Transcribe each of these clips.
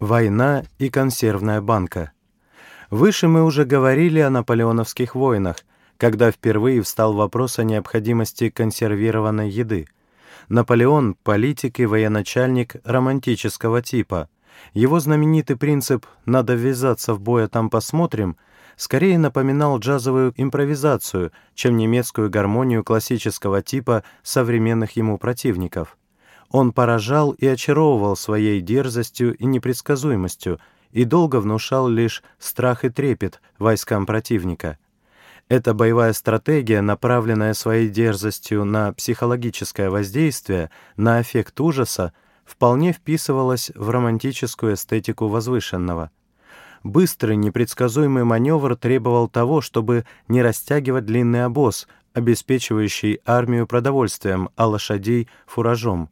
Война и консервная банка. Выше мы уже говорили о наполеоновских войнах, когда впервые встал вопрос о необходимости консервированной еды. Наполеон — политик и военачальник романтического типа. Его знаменитый принцип «надо ввязаться в бой, а там посмотрим» скорее напоминал джазовую импровизацию, чем немецкую гармонию классического типа современных ему противников. Он поражал и очаровывал своей дерзостью и непредсказуемостью и долго внушал лишь страх и трепет войскам противника. Эта боевая стратегия, направленная своей дерзостью на психологическое воздействие, на эффект ужаса, вполне вписывалась в романтическую эстетику возвышенного. Быстрый, непредсказуемый маневр требовал того, чтобы не растягивать длинный обоз, обеспечивающий армию продовольствием, а лошадей — фуражом.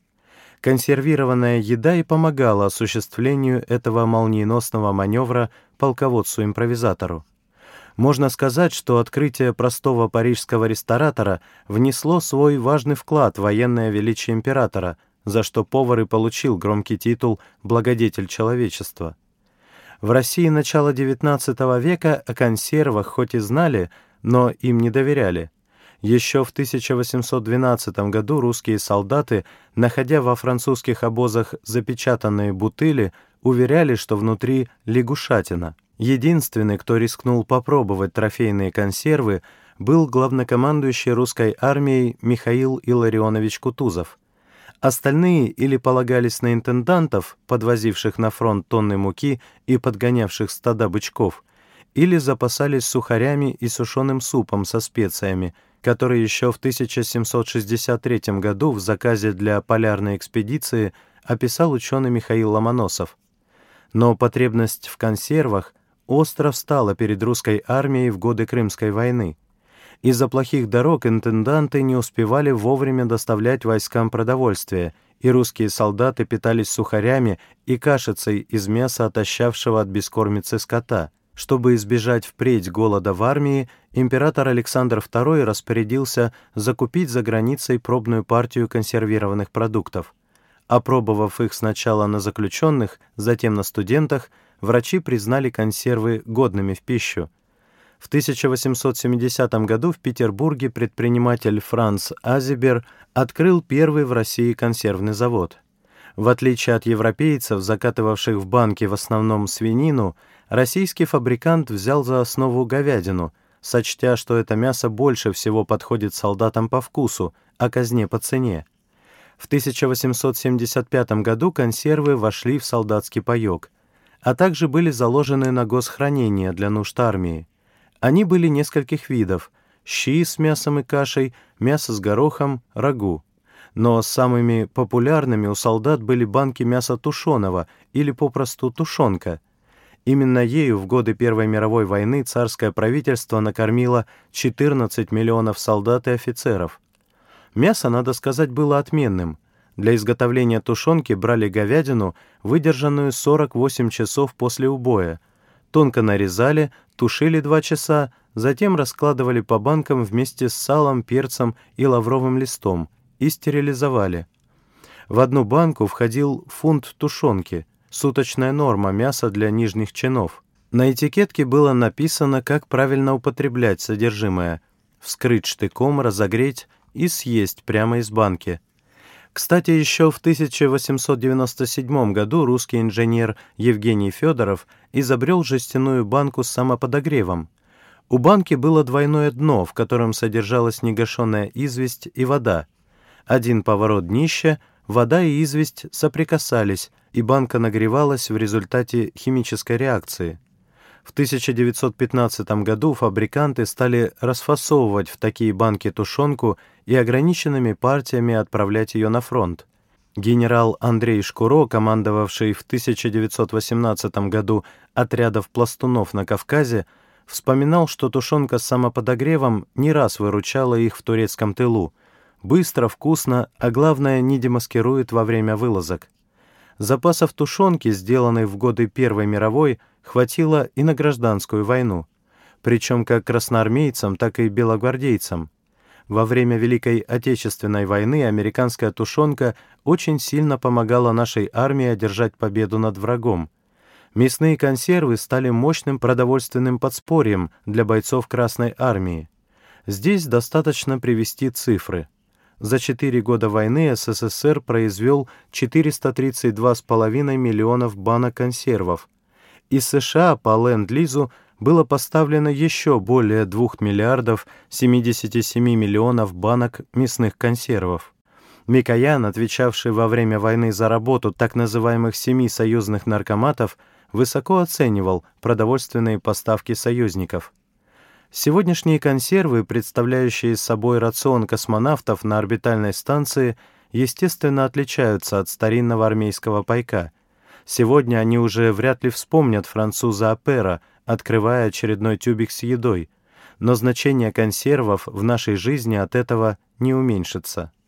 Консервированная еда и помогала осуществлению этого молниеносного маневра полководцу-импровизатору. Можно сказать, что открытие простого парижского ресторатора внесло свой важный вклад в военное величие императора, за что повар и получил громкий титул «Благодетель человечества». В России начала XIX века о консервах хоть и знали, но им не доверяли. Еще в 1812 году русские солдаты, находя во французских обозах запечатанные бутыли, уверяли, что внутри лягушатина. Единственный, кто рискнул попробовать трофейные консервы, был главнокомандующий русской армией Михаил Илларионович Кутузов. Остальные или полагались на интендантов, подвозивших на фронт тонны муки и подгонявших стада бычков, или запасались сухарями и сушеным супом со специями, который еще в 1763 году в заказе для полярной экспедиции описал ученый Михаил Ломоносов. Но потребность в консервах остро встала перед русской армией в годы Крымской войны. Из-за плохих дорог интенданты не успевали вовремя доставлять войскам продовольствие, и русские солдаты питались сухарями и кашицей из мяса, отощавшего от бескормицы скота. Чтобы избежать впредь голода в армии, император Александр II распорядился закупить за границей пробную партию консервированных продуктов. Опробовав их сначала на заключенных, затем на студентах, врачи признали консервы годными в пищу. В 1870 году в Петербурге предприниматель Франц Азибер открыл первый в России консервный завод. В отличие от европейцев, закатывавших в банки в основном свинину, российский фабрикант взял за основу говядину, сочтя, что это мясо больше всего подходит солдатам по вкусу, а казне по цене. В 1875 году консервы вошли в солдатский паёк, а также были заложены на госхранение для нужд армии. Они были нескольких видов – щи с мясом и кашей, мясо с горохом, рагу. Но самыми популярными у солдат были банки мяса тушеного или попросту тушенка. Именно ею в годы Первой мировой войны царское правительство накормило 14 миллионов солдат и офицеров. Мясо, надо сказать, было отменным. Для изготовления тушенки брали говядину, выдержанную 48 часов после убоя. Тонко нарезали, тушили 2 часа, затем раскладывали по банкам вместе с салом, перцем и лавровым листом и стерилизовали. В одну банку входил фунт тушенки, суточная норма мяса для нижних чинов. На этикетке было написано, как правильно употреблять содержимое – вскрыть штыком, разогреть и съесть прямо из банки. Кстати, еще в 1897 году русский инженер Евгений Федоров изобрел жестяную банку с самоподогревом. У банки было двойное дно, в котором содержалась негашенная известь и вода. Один поворот днища, вода и известь соприкасались, и банка нагревалась в результате химической реакции. В 1915 году фабриканты стали расфасовывать в такие банки тушенку и ограниченными партиями отправлять ее на фронт. Генерал Андрей Шкуро, командовавший в 1918 году отрядов пластунов на Кавказе, вспоминал, что тушенка с самоподогревом не раз выручала их в турецком тылу – Быстро, вкусно, а главное, не демаскирует во время вылазок. Запасов тушенки, сделанной в годы Первой мировой, хватило и на гражданскую войну, причем как красноармейцам, так и белогвардейцам. Во время Великой Отечественной войны американская тушенка очень сильно помогала нашей армии одержать победу над врагом. Мясные консервы стали мощным продовольственным подспорьем для бойцов Красной Армии. Здесь достаточно привести цифры. За 4 года войны СССР произвел 432,5 миллионов банок консервов. Из США по Ленд-Лизу было поставлено еще более 2 миллиардов 77 миллионов банок мясных консервов. Микоян, отвечавший во время войны за работу так называемых семи союзных наркоматов, высоко оценивал продовольственные поставки союзников. Сегодняшние консервы, представляющие собой рацион космонавтов на орбитальной станции, естественно отличаются от старинного армейского пайка. Сегодня они уже вряд ли вспомнят француза Апера, открывая очередной тюбик с едой, но значение консервов в нашей жизни от этого не уменьшится.